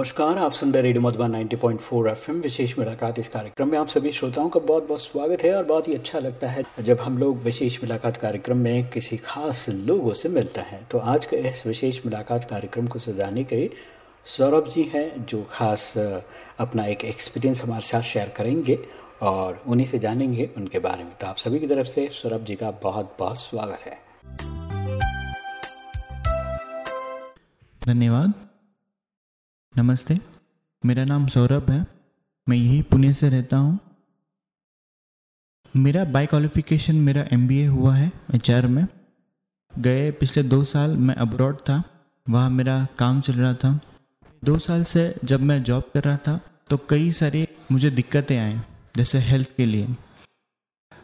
नमस्कार, आप सुन रहे रेडियो मधुबन 90.4 एफएम, विशेष मुलाकात इस कार्यक्रम में आप सभी श्रोताओं का बहुत बहुत स्वागत है और बहुत ही अच्छा लगता है जब हम लोग विशेष मुलाकात कार्यक्रम में किसी खास लोगों से मिलते हैं। तो आज के इस विशेष मुलाकात कार्यक्रम को सजाने के सौरभ जी हैं, जो खास अपना एक एक्सपीरियंस हमारे साथ शेयर करेंगे और उन्हीं से जानेंगे उनके बारे में। तो आप सभी की तरफ़ से सौरभ जी का बहुत बहुत स्वागत है। धन्यवाद। नमस्ते, मेरा नाम सौरभ है। मैं यही पुणे से रहता हूँ। मेरा बाई क्वालिफिकेशन मेरा एमबीए हुआ है एचआर में। गए पिछले दो साल मैं अब्रॉड था। वहाँ मेरा काम चल रहा था। दो साल से जब मैं जॉब कर रहा था तो कई सारी मुझे दिक्कतें आई, जैसे हेल्थ के लिए।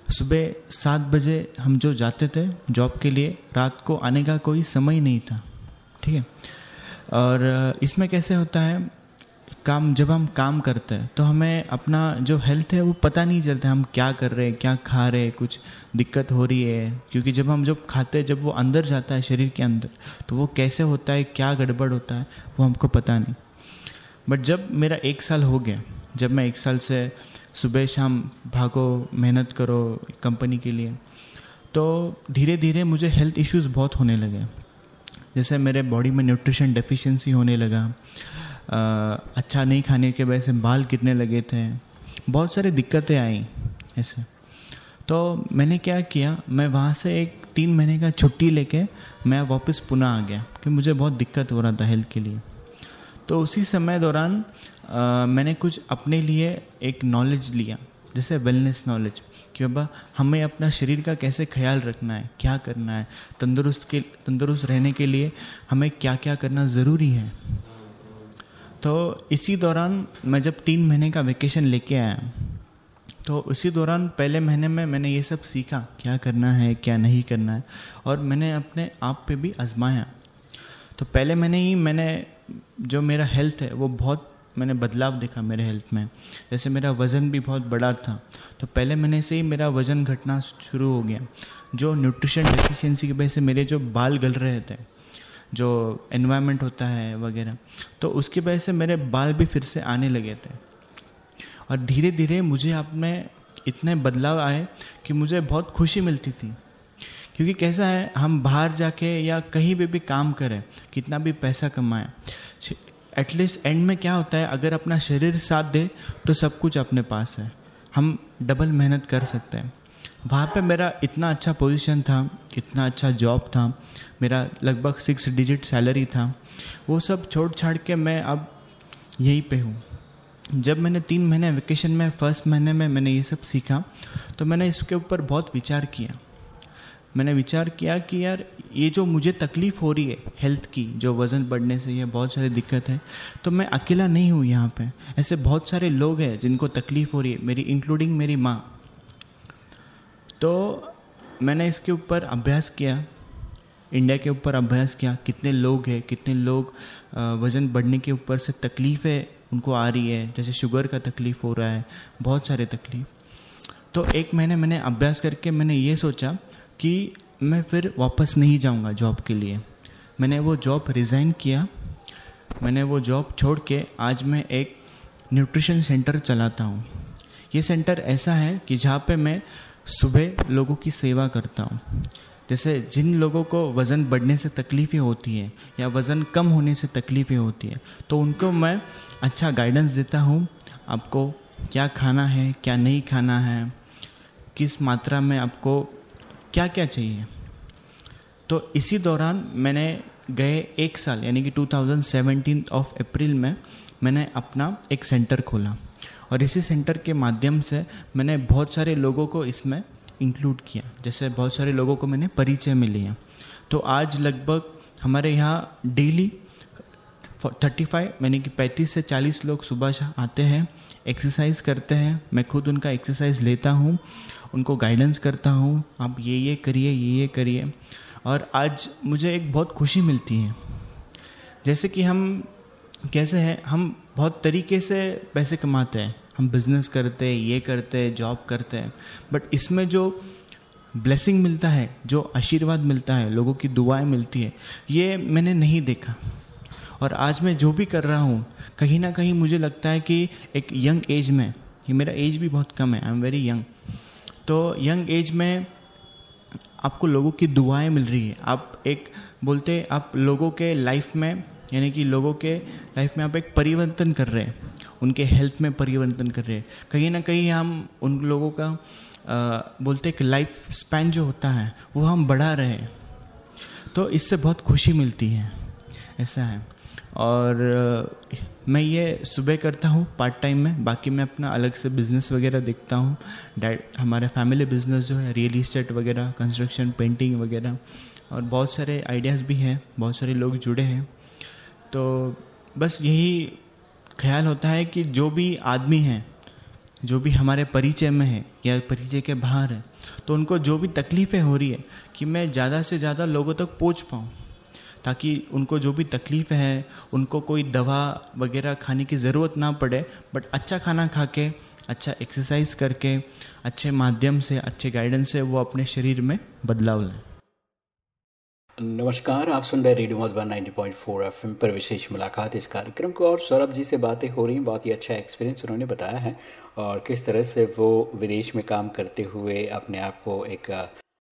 सुबह सात बजे हम जो जाते थे जॉब के लिए, रात को आने का कोई समय नहीं था। ठीक है? और इसमें कैसे होता है, काम, जब हम काम करते हैं तो हमें अपना जो हेल्थ है, वो पता नहीं चलता हम क्या कर रहे हैं, क्या खा रहे हैं, कुछ दिक्कत हो रही है। क्योंकि जब हम जब खाते हैं, जब वो अंदर जाता है, शरीर के अंदर तो वो कैसे होता है, क्या गड़बड़ होता है, वो हमको पता नहीं। बट जब मेरा एक साल हो गया, जब मैं एक साल से सुबह शाम भागो, मेहनत करो कंपनी के लिए तो धीरे धीरे मुझे हेल्थ इश्यूज़ बहुत होने लगे। जैसे मेरे बॉडी में न्यूट्रिशन डेफिशिएंसी होने लगा। आ, अच्छा नहीं खाने के वजह से बाल गिरने लगे थे। बहुत सारी दिक्कतें आई ऐसे। तो मैंने क्या किया मैं वहाँ से एक तीन महीने का छुट्टी लेके मैं वापस पुनः आ गया क्योंकि मुझे बहुत दिक्कत हो रहा था हेल्थ के लिए। तो उसी समय दौरान मैंने कुछ अपने लिए एक नॉलेज लिया। जैसे वेलनेस नॉलेज कि बाबा, हमें अपना शरीर का कैसे ख्याल रखना है, क्या करना है, तंदुरुस्त के, तंदुरुस्त रहने के लिए हमें क्या क्या करना ज़रूरी है। तो इसी दौरान मैं जब तीन महीने का वेकेशन लेके आया तो उसी दौरान पहले महीने में मैंने ये सब सीखा, क्या करना है, क्या नहीं करना है, और मैंने अपने आप पे भी आजमाया। तो पहले महीने ही, मैंने जो मेरा हेल्थ है, वो बहुत मैंने बदलाव देखा मेरे हेल्थ में। जैसे मेरा वज़न भी बहुत बड़ा था तो पहले महीने से ही मेरा वज़न घटना शुरू हो गया। जो न्यूट्रिशन डेफिशिएंसी की वजह से मेरे जो बाल गल रहे थे, जो एनवायरनमेंट होता है वगैरह तो उसकी वजह से मेरे बाल भी फिर से आने लगे थे। और धीरे धीरे मुझे आप में इतने बदलाव आए कि मुझे बहुत खुशी मिलती थी। क्योंकि कैसा है, हम बाहर जाके या कहीं भी भी काम करें, कितना भी पैसा कमाएँ एटलीस्ट एंड में क्या होता है, अगर अपना शरीर साथ दे तो सब कुछ अपने पास है। हम डबल मेहनत कर सकते हैं। वहाँ पे मेरा इतना अच्छा पोजीशन था, इतना अच्छा जॉब था, मेरा लगभग सिक्स डिजिट सैलरी था। वो सब छोड़ छाड़ के मैं अब यहीं पे हूँ। जब मैंने तीन महीने वेकेशन में फ़र्स्ट महीने में मैंने ये सब सीखा तो मैंने इसके ऊपर बहुत विचार किया। मैंने विचार किया कि यार, ये जो मुझे तकलीफ़ हो रही है हेल्थ की, जो वज़न बढ़ने से ये बहुत सारी दिक्कत है तो मैं अकेला नहीं हूँ यहाँ पे। ऐसे बहुत सारे लोग हैं जिनको तकलीफ़ हो रही है, मेरी इंक्लूडिंग मेरी माँ। तो मैंने इसके ऊपर अभ्यास किया इंडिया के ऊपर अभ्यास किया, कितने लोग हैं, कितने लोग वज़न बढ़ने के ऊपर से तकलीफ़ें उनको आ रही है, जैसे शुगर का तकलीफ़ हो रहा है, बहुत सारे तकलीफ़। तो एक महीने मैंने अभ्यास करके मैंने ये सोचा कि मैं फिर वापस नहीं जाऊँगा जॉब के लिए। मैंने वो जॉब रिज़ाइन किया। मैंने वो जॉब छोड़ के आज मैं एक न्यूट्रिशन सेंटर चलाता हूँ। ये सेंटर ऐसा है कि जहाँ पे मैं सुबह लोगों की सेवा करता हूँ। जैसे जिन लोगों को वज़न बढ़ने से तकलीफ़ें होती हैं या वज़न कम होने से तकलीफ़ें होती हैं तो उनको मैं अच्छा गाइडेंस देता हूँ। आपको क्या खाना है, क्या नहीं खाना है, किस मात्रा में आपको क्या क्या चाहिए? तो इसी दौरान मैंने गए एक साल, यानी कि 2017 ऑफ़ अप्रैल में मैंने अपना एक सेंटर खोला। और इसी सेंटर के माध्यम से मैंने बहुत सारे लोगों को इसमें इंक्लूड किया। जैसे बहुत सारे लोगों को मैंने परिचय में लिया। तो आज लगभग हमारे यहाँ डेली थर्टी फाइव यानी कि पैंतीस से चालीस लोग सुबह आते हैं एक्सरसाइज करते हैं। मैं खुद उनका एक्सरसाइज लेता हूँ। उनको गाइडेंस करता हूँ, आप ये ये करिए, ये ये करिए। और आज मुझे एक बहुत खुशी मिलती है। जैसे कि हम कैसे हैं, हम बहुत तरीके से पैसे कमाते हैं। हम बिज़नेस करते हैं ये करते हैं जॉब करते हैं। बट इसमें जो ब्लेसिंग मिलता है, जो आशीर्वाद मिलता है, लोगों की दुआएँ मिलती है, ये मैंने नहीं देखा। और आज मैं जो भी कर रहा हूँ, कहीं ना कहीं मुझे लगता है कि एक यंग एज में ये मेरा एज भी बहुत कम है आई एम वेरी यंग तो यंग एज में आपको लोगों की दुआएँ मिल रही है। आप एक बोलते आप लोगों के लाइफ में यानी कि लोगों के लाइफ में आप एक परिवर्तन कर रहे हैं। उनके हेल्थ में परिवर्तन कर रहे हैं। कहीं ना कहीं हम उन लोगों का आ, बोलते एक लाइफ स्पैन जो होता है वो हम बढ़ा रहे हैं। तो इससे बहुत खुशी मिलती है। ऐसा है। और मैं ये सुबह करता हूँ पार्ट टाइम में, बाकी मैं अपना अलग से बिज़नेस वगैरह देखता हूँ। डैड हमारे फैमिली बिज़नेस जो है रियल इस्टेट वगैरह कंस्ट्रक्शन पेंटिंग वगैरह, और बहुत सारे आइडियाज़ भी हैं, बहुत सारे लोग जुड़े हैं। तो बस यही ख्याल होता है कि जो भी आदमी हैं, जो भी हमारे परिचय में है, या परिचय के बाहर है तो उनको जो भी तकलीफ़ें हो रही है, कि मैं ज़्यादा से ज़्यादा लोगों तक पहुँच पाऊँ। ताकि उनको जो भी तकलीफ़ है, उनको कोई दवा वगैरह खाने की ज़रूरत ना पड़े बट अच्छा खाना खा के अच्छा एक्सरसाइज करके, अच्छे माध्यम से, अच्छे गाइडेंस से वो अपने शरीर में बदलाव लें नमस्कार, आप सुन रहे रेडियो मधुबन 90.4 एफएम पर विशेष मुलाकात इस कार्यक्रम को। और सौरभ जी से बातें हो रही बहुत ही अच्छा एक्सपीरियंस उन्होंने बताया है। और किस तरह से वो विदेश में काम करते हुए अपने आप को एक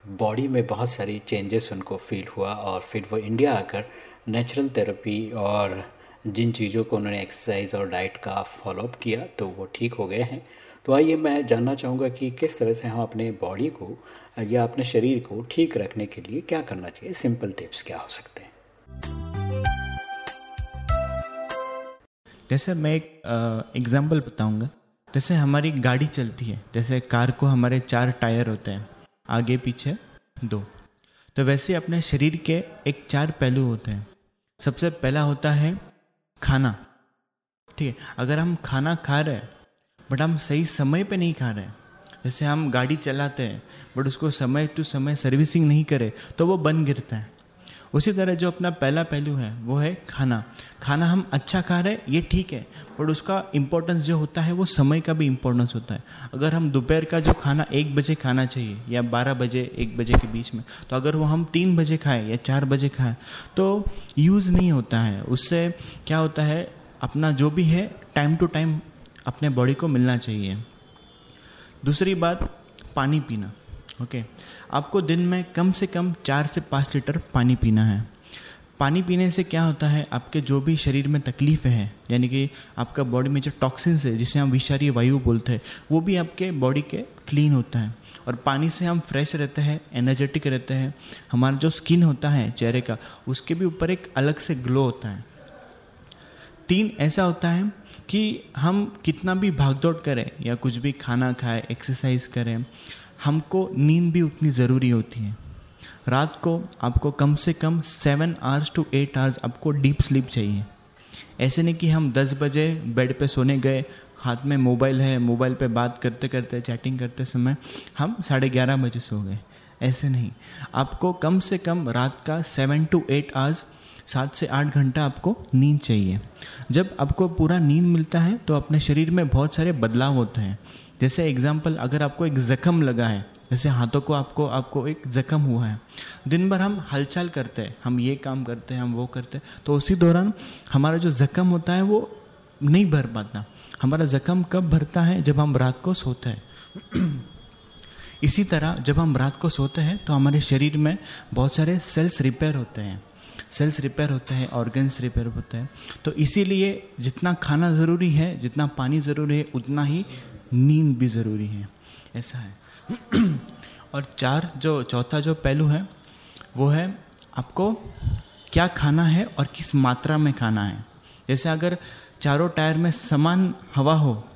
बॉडी में बहुत सारी चेंजेस उनको फील हुआ और फिर वो इंडिया आकर नेचुरल थेरेपी और जिन चीज़ों को उन्होंने एक्सरसाइज और डाइट का फॉलोअप किया तो वो ठीक हो गए हैं। तो आइए मैं जानना चाहूँगा कि किस तरह से हम अपने बॉडी को या अपने शरीर को ठीक रखने के लिए क्या करना चाहिए? सिंपल टिप्स क्या हो सकते हैं? जैसे मैं एक एग्ज़ाम्पल बताऊँगा। जैसे हमारी गाड़ी चलती है, जैसे कार को हमारे चार टायर होते हैं। आगे पीछे दो। तो वैसे अपने शरीर के एक चार पहलू होते हैं। सबसे पहला होता है खाना। ठीक है, अगर हम खाना खा रहे हैं, बट हम सही समय पे नहीं खा रहे हैं, जैसे हम गाड़ी चलाते हैं, बट उसको समय टू समय सर्विसिंग नहीं करें तो वो बंद गिरता है। उसी तरह जो अपना पहला पहलू है, वो है खाना। खाना हम अच्छा खा रहे हैं, ये ठीक है बट उसका इम्पोर्टेंस जो होता है, वो समय का भी इम्पोर्टेंस होता है। अगर हम दोपहर का जो खाना एक बजे खाना चाहिए, या बारह बजे, एक बजे के बीच में तो अगर वो हम तीन बजे खाएँ, या चार बजे खाएँ तो यूज़ नहीं होता है। उससे क्या होता है, अपना जो भी है टाइम टू टाइम अपने बॉडी को मिलना चाहिए। दूसरी बात, पानी पीना ओके आपको दिन में कम से कम चार से पाँच लीटर पानी पीना है। पानी पीने से क्या होता है? आपके जो भी शरीर में तकलीफ़ है, यानी कि आपका बॉडी में जो टॉक्सिन्स है, जिसे हम विषारी वायु बोलते हैं, वो भी आपके बॉडी के क्लीन होता है। और पानी से हम फ्रेश रहते हैं एनर्जेटिक रहते हैं। हमारा जो स्किन होता है, चेहरे का, उसके भी ऊपर एक अलग से ग्लो होता है। तीन ऐसा होता है कि हम कितना भी भागदौड़ करें या कुछ भी खाना खाएँ एक्सरसाइज करें हमको नींद भी उतनी ज़रूरी होती है। रात को आपको कम से कम seven hours to eight hours आपको डीप स्लीप चाहिए। ऐसे नहीं कि हम दस बजे बेड पे सोने गए, हाथ में मोबाइल है मोबाइल पे बात करते करते चैटिंग करते समय हम साढ़े ग्यारह बजे सो गए। ऐसे नहीं। आपको कम से कम रात का सेवन टू एट आवर्स सात से आठ घंटा आपको नींद चाहिए। जब आपको पूरा नींद मिलता है तो अपने शरीर में बहुत सारे बदलाव होते हैं। जैसे एग्ज़ाम्पल अगर आपको एक ज़ख्म लगा है, जैसे हाथों को आपको आपको एक ज़ख्म हुआ है, दिन भर हम हलचल करते हैं, हम ये काम करते हैं, हम वो करते हैं तो उसी दौरान हमारा जो ज़ख्म होता है वो नहीं भर पाता। हमारा ज़ख्म कब भरता है? जब हम रात को सोते हैं। इसी तरह जब हम रात को सोते हैं तो हमारे शरीर में बहुत सारे सेल्स रिपेयर होते हैं। सेल्स रिपेयर होते हैं ऑर्गन्स रिपेयर होते हैं। तो इसीलिए जितना खाना ज़रूरी है, जितना पानी ज़रूरी है, उतना ही नींद भी ज़रूरी है। ऐसा है। और चार जो, चौथा जो पहलू है, वो है आपको क्या खाना है और किस मात्रा में खाना है। जैसे अगर चारों टायर में समान हवा हो,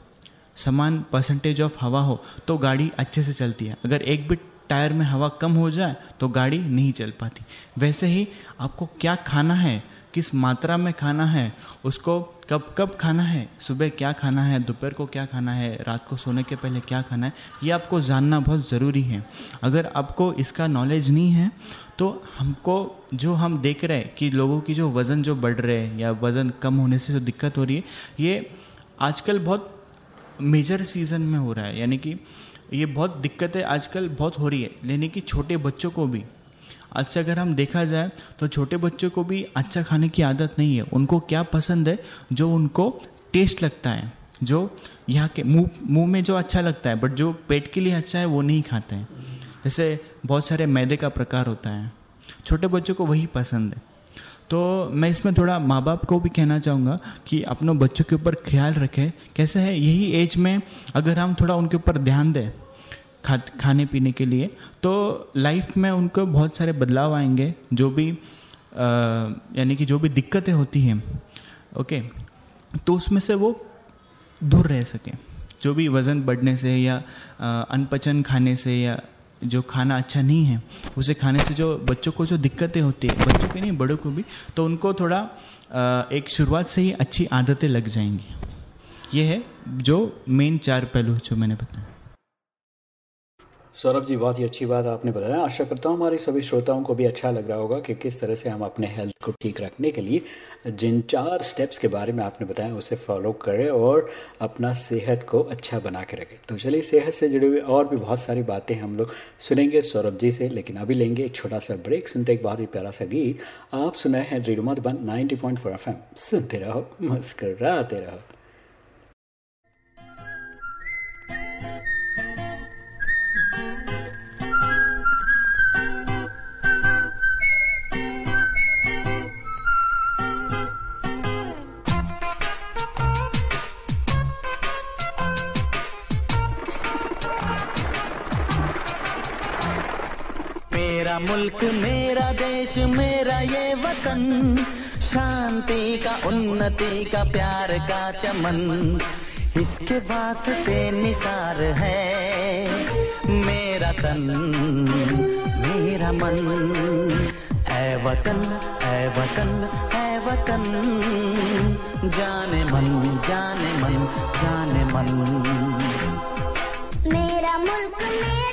समान परसेंटेज ऑफ़ हवा हो तो गाड़ी अच्छे से चलती है। अगर एक भी टायर में हवा कम हो जाए तो गाड़ी नहीं चल पाती। वैसे ही आपको क्या खाना है, किस मात्रा में खाना है, उसको कब कब खाना है? सुबह क्या खाना है? दोपहर को क्या खाना है? रात को सोने के पहले क्या खाना है? ये आपको जानना बहुत ज़रूरी है। अगर आपको इसका नॉलेज नहीं है तो हमको जो हम देख रहे हैं कि लोगों की जो वज़न जो बढ़ रहे हैं या वज़न कम होने से जो दिक्कत हो रही है, ये आजकल बहुत मेजर सीज़न में हो रहा है। यानी कि ये बहुत दिक्कतें आजकल बहुत हो रही है। यानी कि छोटे बच्चों को भी। अच्छा अगर हम देखा जाए तो छोटे बच्चों को भी अच्छा खाने की आदत नहीं है। उनको क्या पसंद है? जो उनको टेस्ट लगता है, जो यहाँ के मुँह मुँह में जो अच्छा लगता है बट जो पेट के लिए अच्छा है, वो नहीं खाते हैं। जैसे बहुत सारे मैदे का प्रकार होता है। छोटे बच्चों को वही पसंद है। तो मैं इसमें थोड़ा माँ बाप को भी कहना चाहूँगा कि अपनों बच्चों के ऊपर ख्याल रखें। कैसे है? यही एज में अगर हम थोड़ा उनके ऊपर ध्यान दें खा, खाने पीने के लिए तो लाइफ में उनको बहुत सारे बदलाव आएँगे, जो भी यानी कि जो भी दिक्कतें होती हैं ओके तो उसमें से वो दूर रह सकें। जो भी वज़न बढ़ने से या अनपचन खाने से या जो खाना अच्छा नहीं है, उसे खाने से जो बच्चों को जो दिक्कतें होती है, बच्चों के नहीं, बड़ों को भी तो उनको थोड़ा एक शुरुआत से ही अच्छी आदतें लग जाएँगी। ये है जो मेन चार पहलू जो मैंने बताया सौरभ जी, बहुत ही अच्छी बात आपने बताया। आशा करता हूँ हमारे सभी श्रोताओं को भी अच्छा लग रहा होगा कि किस तरह से हम अपने हेल्थ को ठीक रखने के लिए जिन चार स्टेप्स के बारे में आपने बताया, उसे फॉलो करें और अपना सेहत को अच्छा बना के रखें। तो चलिए, सेहत से जुड़े हुए और भी बहुत सारी बातें हम लोग सुनेंगे सौरभ जी से, लेकिन अभी लेंगे एक छोटा सा ब्रेक सुनते एक बहुत ही प्यारा सा गीत। आप सुनाए हैं रेडियो मधुबन नाइनटी पॉइंट सुनते रहो मुस्कर रहो। मेरा मुल्क मेरा देश, मेरा ये वतन। शांति का, उन्नति का, प्यार का चमन। इसके वास्ते निसार है मेरा तन, मेरा मन। है वतन है वतन है वतन। जाने मन जाने मन जाने मन। मेरा मुल्क मेरा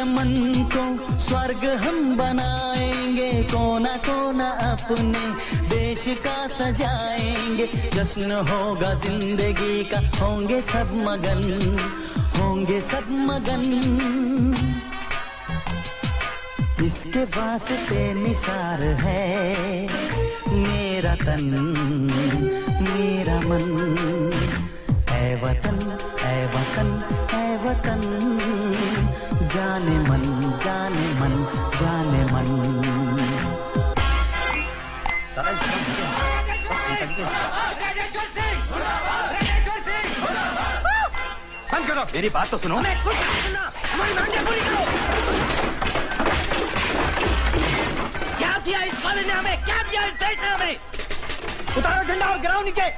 चमन को स्वर्ग हम बनाएँगे, कोना कोना अपने देश का सजाएँगे। जश्न होगा, ज़िंदगी का होंगे सब मगन, होंगे सब मगन। इसके वास्ते निसार है मेरा तन, मेरा मन। ऐ वतन ऐ वतन है वतन। जाने मन जाने मन जाने मन। बंद करो। मेरी बात तो सुनो। मैं कुछ हमारी मांगे पूरी करो। क्या दिया इस कॉलेज ने हमें? क्या दिया इस देश ने हमें? उतारो झंडा और गिराओ नीचे।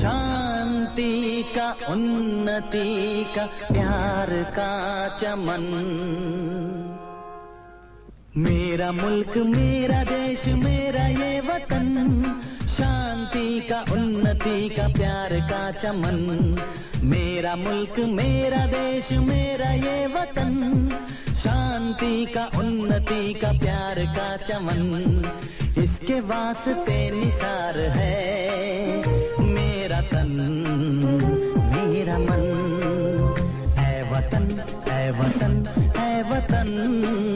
शांति का, उन्नति का, प्यार का चमन। मेरा मुल्क, मेरा देश, मेरा ये वतन। शांति का, उन्नति का, प्यार का चमन। मेरा मुल्क, मेरा देश, मेरा ये वतन। शांति का, उन्नति का, प्यार का चमन। इसके वास्ते निसार है। मेरा तन मेरा मन है वतन है वतन है वतन।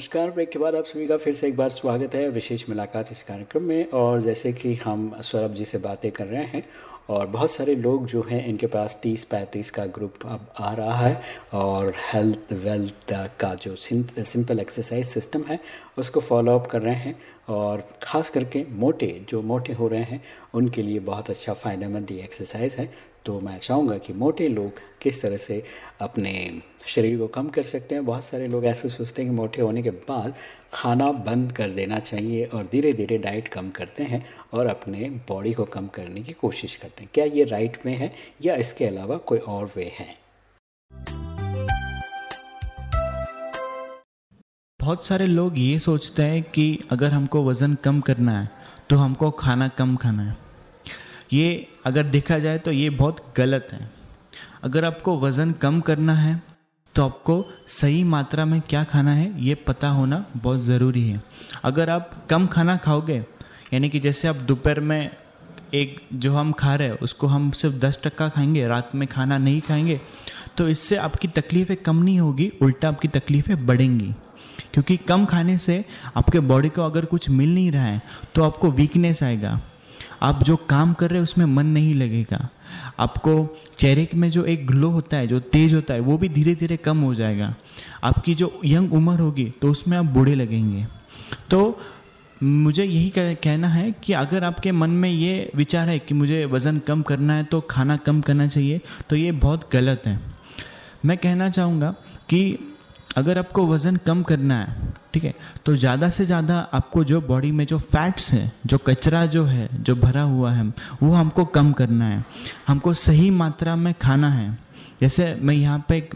नमस्कार, ब्रेक के बाद आप सभी का फिर से एक बार स्वागत है विशेष मुलाकात इस कार्यक्रम में। और जैसे कि हम सौरभ जी से बातें कर रहे हैं और बहुत सारे लोग जो हैं, इनके पास तीस पैंतीस का ग्रुप अब आ रहा है और हेल्थ वेल्थ का जो सिंपल एक्सरसाइज सिस्टम है, उसको फॉलोअप कर रहे हैं। और ख़ास करके मोटे, जो मोटे हो रहे हैं, उनके लिए बहुत अच्छा फ़ायदेमंद ये एक्सरसाइज है। तो मैं चाहूँगा कि मोटे लोग किस तरह से अपने शरीर को कम कर सकते हैं। बहुत सारे लोग ऐसे सोचते हैं कि मोटे होने के बाद खाना बंद कर देना चाहिए और धीरे धीरे डाइट कम करते हैं और अपने बॉडी को कम करने की कोशिश करते हैं। क्या ये राइट वे है या इसके अलावा कोई और वे है? बहुत सारे लोग ये सोचते हैं कि अगर हमको वज़न कम करना है तो हमको खाना कम खाना है। ये अगर देखा जाए तो ये बहुत गलत है। अगर आपको वज़न कम करना है तो आपको सही मात्रा में क्या खाना है, ये पता होना बहुत ज़रूरी है। अगर आप कम खाना खाओगे, यानी कि जैसे आप दोपहर में एक जो हम खा रहे हैं, उसको हम सिर्फ़ दस टक्का खाएँगे, रात में खाना नहीं खाएँगे तो इससे आपकी तकलीफ़ें कम नहीं होगी, उल्टा आपकी तकलीफ़ें बढ़ेंगी। क्योंकि कम खाने से आपके बॉडी को अगर कुछ मिल नहीं रहा है तो आपको वीकनेस आएगा। आप जो काम कर रहे हैं, उसमें मन नहीं लगेगा। आपको चेहरे में जो एक ग्लो होता है, जो तेज होता है, वो भी धीरे धीरे कम हो जाएगा। आपकी जो यंग उम्र होगी तो उसमें आप बूढ़े लगेंगे। तो मुझे यही कहना है कि अगर आपके मन में ये विचार है कि मुझे वज़न कम करना है तो खाना कम करना चाहिए तो ये बहुत गलत है। मैं कहना चाहूँगा कि अगर आपको वज़न कम करना है, ठीक है तो ज़्यादा से ज़्यादा आपको जो बॉडी में जो फैट्स है, जो कचरा जो है, जो भरा हुआ है, वो हमको कम करना है। हमको सही मात्रा में खाना है। जैसे मैं यहाँ पे एक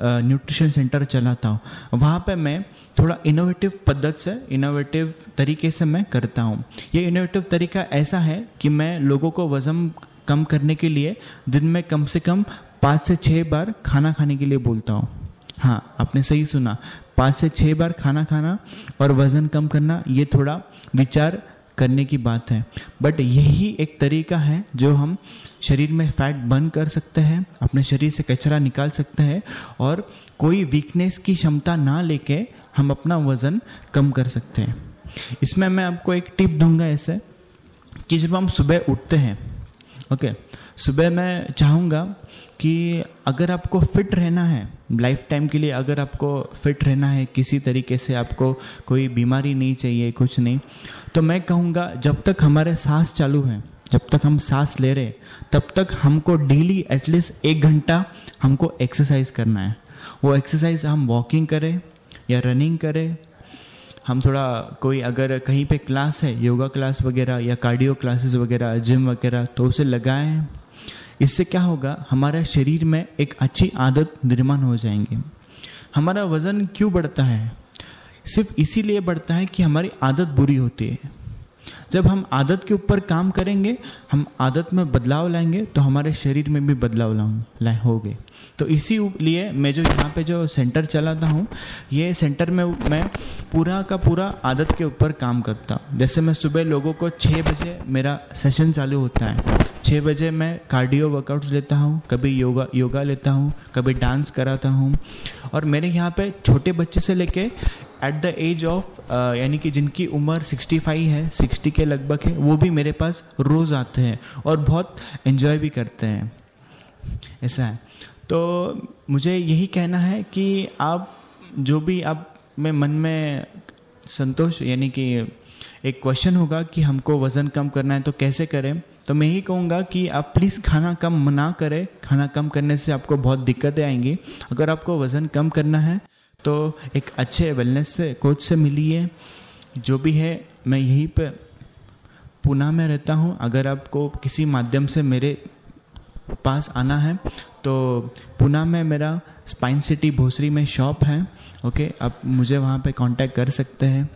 न्यूट्रिशन सेंटर चलाता हूँ। वहाँ पे मैं थोड़ा इनोवेटिव पद्धत से इनोवेटिव तरीके से मैं करता हूँ। ये इनोवेटिव तरीका ऐसा है कि मैं लोगों को वज़न कम करने के लिए दिन में कम से कम पाँच से छः बार खाना खाने के लिए बोलता हूँ। हाँ आपने सही सुना। पाँच से छः बार खाना खाना और वज़न कम करना, ये थोड़ा विचार करने की बात है। बट यही एक तरीका है जो हम शरीर में फैट बर्न कर सकते हैं, अपने शरीर से कचरा निकाल सकते हैं और कोई वीकनेस की क्षमता ना लेके हम अपना वज़न कम कर सकते हैं। इसमें मैं आपको एक टिप दूँगा ऐसे कि जब हम सुबह उठते हैं ओके सुबह मैं चाहूँगा कि अगर आपको फिट रहना है लाइफ टाइम के लिए अगर आपको फिट रहना है, किसी तरीके से आपको कोई बीमारी नहीं चाहिए, कुछ नहीं तो मैं कहूँगा जब तक हमारे सांस चालू है, जब तक हम सांस ले रहे, तब तक हमको डेली एटलीस्ट एक घंटा हमको एक्सरसाइज करना है। वो एक्सरसाइज हम वॉकिंग करें या रनिंग करें, हम थोड़ा कोई अगर कहीं पे क्लास है योगा क्लास वगैरह या कार्डियो क्लासेस वगैरह जिम वगैरह तो उसे लगाएँ। इससे क्या होगा? हमारे शरीर में एक अच्छी आदत निर्माण हो जाएँगे। हमारा वज़न क्यों बढ़ता है? सिर्फ़ इसीलिए बढ़ता है कि हमारी आदत बुरी होती है। जब हम आदत के ऊपर काम करेंगे, हम आदत में बदलाव लाएँगे तो हमारे शरीर में भी बदलाव लाए होंगे। तो इसी लिए मैं जो यहाँ पे जो सेंटर चलाता हूँ, ये सेंटर में मैं पूरा का पूरा आदत के ऊपर काम करता हूँ। जैसे मैं सुबह लोगों को छः बजे मेरा सेशन चालू होता है छः बजे मैं कार्डियो वर्कआउट्स लेता हूँ, कभी योगा योगा लेता हूँ, कभी डांस कराता हूँ। और मेरे यहाँ पे छोटे बच्चे से लेके एट द एज ऑफ़ यानी कि जिनकी उम्र 65 है 60 के लगभग है, वो भी मेरे पास रोज़ आते हैं और बहुत इन्जॉय भी करते हैं। ऐसा है। तो मुझे यही कहना है कि आप जो भी आप में मन में संतोष, यानी कि एक क्वेश्चन होगा कि हमको वज़न कम करना है तो कैसे करें? तो मैं यही कहूँगा कि आप प्लीज़ खाना कम ना करें। खाना कम करने से आपको बहुत दिक्कतें आएँगी। अगर आपको वज़न कम करना है तो एक अच्छे वेलनेस से कोच से मिलिए। जो भी है, मैं यहीं पे पूना में रहता हूँ। अगर आपको किसी माध्यम से मेरे पास आना है तो पूना में मेरा स्पाइन सिटी भोसरी में शॉप है ओके आप मुझे वहाँ पे कांटेक्ट कर सकते हैं।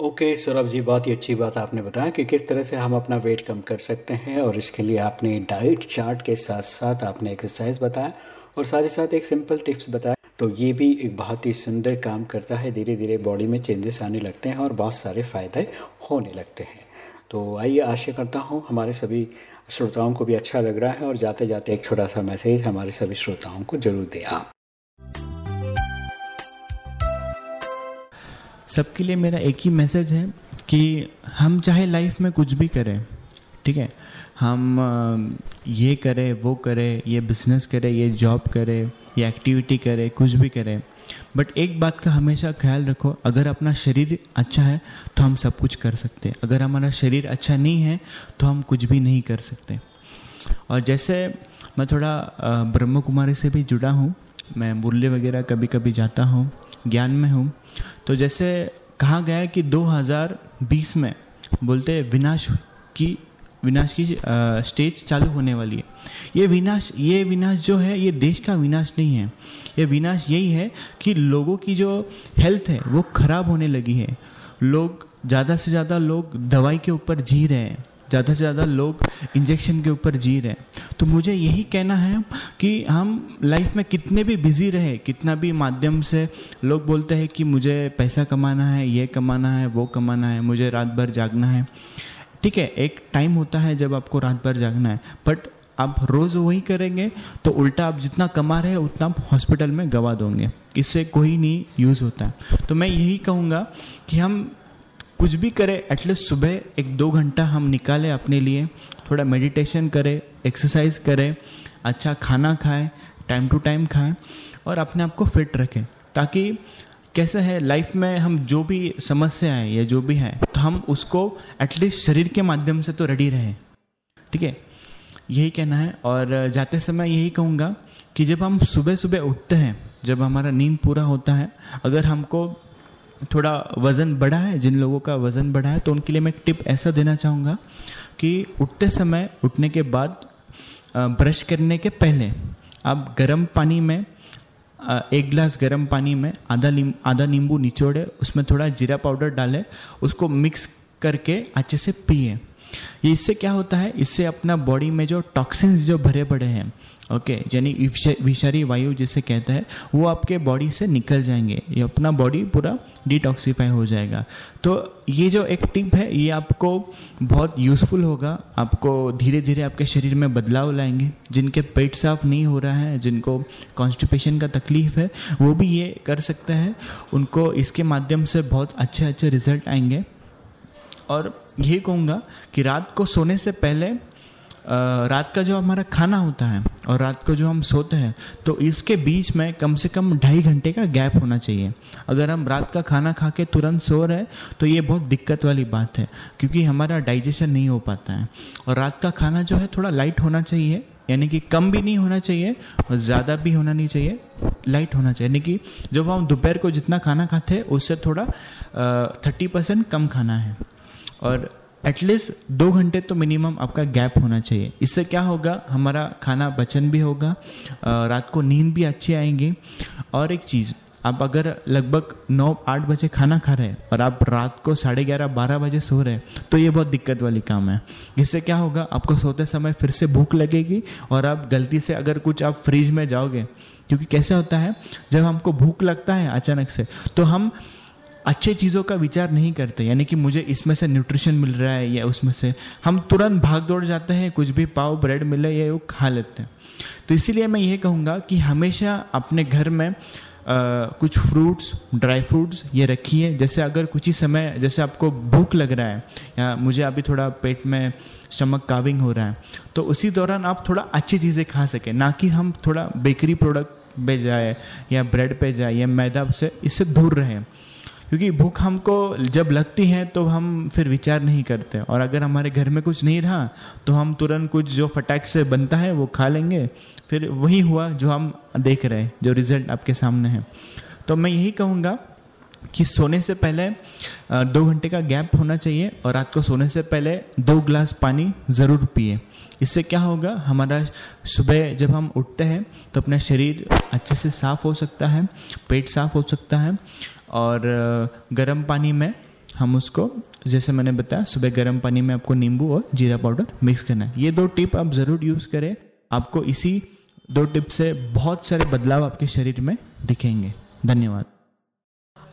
ओके okay, सौरभ जी बहुत ही अच्छी बात आपने बताया कि किस तरह से हम अपना वेट कम कर सकते हैं और इसके लिए आपने डाइट चार्ट के साथ साथ आपने एक्सरसाइज बताया और साथ ही साथ एक सिंपल टिप्स बताया। तो ये भी एक बहुत ही सुंदर काम करता है। धीरे धीरे बॉडी में चेंजेस आने लगते हैं और बहुत सारे फ़ायदे होने लगते हैं। तो आइए आशा करता हूँ हमारे सभी श्रोताओं को भी अच्छा लग रहा है और जाते जाते एक छोटा सा मैसेज हमारे सभी श्रोताओं को ज़रूर दें आप। सबके लिए मेरा एक ही मैसेज है कि हम चाहे लाइफ में कुछ भी करें, ठीक है? हम ये करें, वो करें, ये बिज़नेस करें, ये जॉब करें, ये एक्टिविटी करें, कुछ भी करें बट एक बात का हमेशा ख्याल रखो, अगर अपना शरीर अच्छा है तो हम सब कुछ कर सकते हैं। अगर हमारा शरीर अच्छा नहीं है तो हम कुछ भी नहीं कर सकते। और जैसे मैं थोड़ा ब्रह्म कुमारी से भी जुड़ा हूँ, मैं मुरली वगैरह कभी कभी जाता हूँ, ज्ञान में हूँ तो जैसे कहा गया कि 2020 में बोलते विनाश की विनाश की स्टेज चालू होने वाली है। ये विनाश ये विनाश जो है, ये देश का विनाश नहीं है। ये विनाश यही है कि लोगों की जो हेल्थ है, वो खराब होने लगी है। लोग, ज़्यादा से ज़्यादा लोग दवाई के ऊपर जी रहे हैं। ज़्यादा से ज़्यादा लोग इंजेक्शन के ऊपर जी रहे हैं। तो मुझे यही कहना है कि हम लाइफ में कितने भी बिज़ी रहे, कितना भी माध्यम से लोग बोलते हैं कि मुझे पैसा कमाना है, ये कमाना है, वो कमाना है, मुझे रात भर जागना है। ठीक है, एक टाइम होता है जब आपको रात भर जागना है बट आप रोज़ वही करेंगे तो उल्टा आप जितना कमा रहे हैं, उतना आप हॉस्पिटल में गवा दोगे। इससे कोई नहीं यूज़ होता है। तो मैं यही कहूँगा कि हम कुछ भी करें एटलीस्ट सुबह एक दो घंटा हम निकालें अपने लिए, थोड़ा मेडिटेशन करें एक्सरसाइज करें अच्छा खाना खाएँ टाइम टू टाइम खाएँ, और अपने आप को फिट रखें, ताकि कैसे है लाइफ में हम जो भी समस्या है या जो भी है हम उसको एटलीस्ट शरीर के माध्यम से तो रेडी रहे। ठीक है? यही कहना है और जाते समय यही कहूँगा कि जब हम सुबह सुबह उठते हैं, जब हमारा नींद पूरा होता है, अगर हमको थोड़ा वज़न बढ़ा है, जिन लोगों का वज़न बढ़ा है तो उनके लिए मैं एक टिप ऐसा देना चाहूँगा कि उठते समय उठने के बाद ब्रश करने के पहले आप गर्म पानी में एक ग्लास गर्म पानी में आधा नीम आधा नींबू निचोड़े, उसमें थोड़ा जीरा पाउडर डालें, उसको मिक्स करके अच्छे से पिए। इससे क्या होता है? इससे अपना बॉडी में जो टॉक्सिन्स जो भरे पड़े हैं ओके यानी विषारी वायु जिसे कहते हैं, वो आपके बॉडी से निकल जाएँगे। ये अपना बॉडी पूरा डिटॉक्सीफाई हो जाएगा। तो ये जो एक टिप है, ये आपको बहुत यूज़फुल होगा। आपको धीरे धीरे आपके शरीर में बदलाव लाएँगे। जिनके पेट साफ़ नहीं हो रहा है, जिनको कॉन्स्टिपेशन का तकलीफ़ है, वो भी ये कर सकते हैं। उनको इसके माध्यम से बहुत अच्छे अच्छे रिज़ल्ट आएँगे। और ये कहूँगा कि रात को सोने से पहले रात का जो हमारा खाना होता है और रात को जो हम सोते हैं तो इसके बीच में कम से कम ढाई घंटे का गैप होना चाहिए। अगर हम रात का खाना खा के तुरंत सो रहे हैं तो ये बहुत दिक्कत वाली बात है, क्योंकि हमारा डाइजेशन नहीं हो पाता है। और रात का खाना जो है, थोड़ा लाइट होना चाहिए, यानी कि कम भी नहीं होना चाहिए और ज़्यादा भी होना नहीं चाहिए, लाइट होना चाहिए। यानी कि जब हम दोपहर को जितना खाना खाते हैं, उससे थोड़ा थर्टी परसेंट कम खाना है। और एटलीस्ट दो घंटे तो मिनिमम आपका गैप होना चाहिए। इससे क्या होगा? हमारा खाना बचन भी होगा रात को नींद भी अच्छी आएँगी। और एक चीज़, आप अगर लगभग नौ, आठ बजे खाना खा रहे हैं और आप रात को साढ़े ग्यारह, बारह बजे सो रहे हैं तो ये बहुत दिक्कत वाली काम है। इससे क्या होगा? आपको सोते समय फिर से भूख लगेगी और आप गलती से अगर कुछ आप फ्रिज में जाओगे, क्योंकि कैसे होता है, जब हमको भूख लगता है अचानक से तो हम अच्छे चीज़ों का विचार नहीं करते यानी कि मुझे इसमें से न्यूट्रिशन मिल रहा है या उसमें से। हम तुरंत भाग दौड़ जाते हैं कुछ भी पाव ब्रेड मिले या वो खा लेते हैं। तो इसीलिए मैं ये कहूँगा कि हमेशा अपने घर में आ, कुछ फ्रूट्स ड्राई फ्रूट्स ये रखिए। जैसे अगर कुछ ही समय जैसे आपको भूख लग रहा है या मुझे अभी थोड़ा पेट में स्टमक काविंग हो रहा है तो उसी दौरान आप थोड़ा अच्छी चीज़ें खा सकें। ना कि हम थोड़ा बेकरी प्रोडक्ट पे जाए या ब्रेड पे जाए या मैदा से इससे दूर रहें। क्योंकि भूख हमको जब लगती है तो हम फिर विचार नहीं करते। और अगर हमारे घर में कुछ नहीं रहा तो हम तुरंत कुछ जो फटाक से बनता है, वो खा लेंगे। फिर वही हुआ जो हम देख रहे हैं, जो रिज़ल्ट आपके सामने है। तो मैं यही कहूँगा कि सोने से पहले दो घंटे का गैप होना चाहिए और रात को सोने से पहले दो ग्लास पानी ज़रूर पिए। इससे क्या होगा, हमारा सुबह जब हम उठते हैं तो अपना शरीर अच्छे से साफ़ हो सकता है, पेट साफ़ हो सकता है। और गर्म पानी में हम उसको, जैसे मैंने बताया, सुबह गर्म पानी में आपको नींबू और जीरा पाउडर मिक्स करना है। ये दो टिप आप ज़रूर यूज़ करें। आपको इसी दो टिप से बहुत सारे बदलाव आपके शरीर में दिखेंगे। धन्यवाद।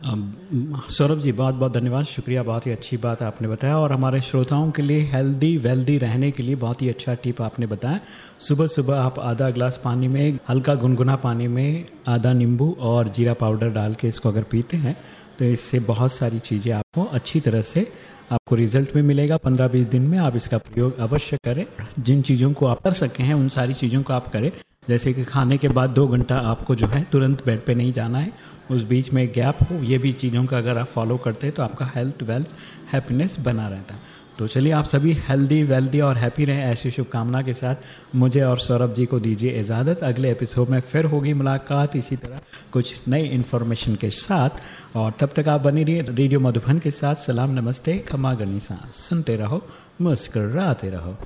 सौरभ जी, बहुत बहुत धन्यवाद। शुक्रिया, बहुत ही अच्छी बात आपने बताया और हमारे श्रोताओं के लिए हेल्दी वेल्दी रहने के लिए बहुत ही अच्छा टिप आपने बताया। सुबह सुबह आप आधा ग्लास पानी में, हल्का गुनगुना पानी में आधा नींबू और जीरा पाउडर डाल के इसको अगर पीते हैं तो इससे बहुत सारी चीज़ें आपको अच्छी तरह से आपको रिज़ल्ट भी मिलेगा। पंद्रह, बीस दिन में आप इसका प्रयोग अवश्य करें। जिन चीज़ों को आप कर सके हैं, उन सारी चीज़ों को आप करें। जैसे कि खाने के बाद दो घंटा आपको जो है तुरंत बेड पे नहीं जाना है, उस बीच में गैप हो, ये भी चीज़ों का अगर आप फॉलो करते हैं तो आपका हेल्थ, वेल्थ, हैप्पीनेस बना रहता है। तो चलिए आप सभी हेल्दी, वेल्दी और हैप्पी रहें, ऐसी शुभकामना के साथ मुझे और सौरभ जी को दीजिए इजाज़त। अगले एपिसोड में फिर होगी मुलाकात, इसी तरह कुछ नई इन्फॉर्मेशन के साथ। और तब तक आप बनी रहिए रेडियो मधुबन के साथ। सलाम, नमस्ते, खमा गनी सुनते रहो, मुस्कराते रहो।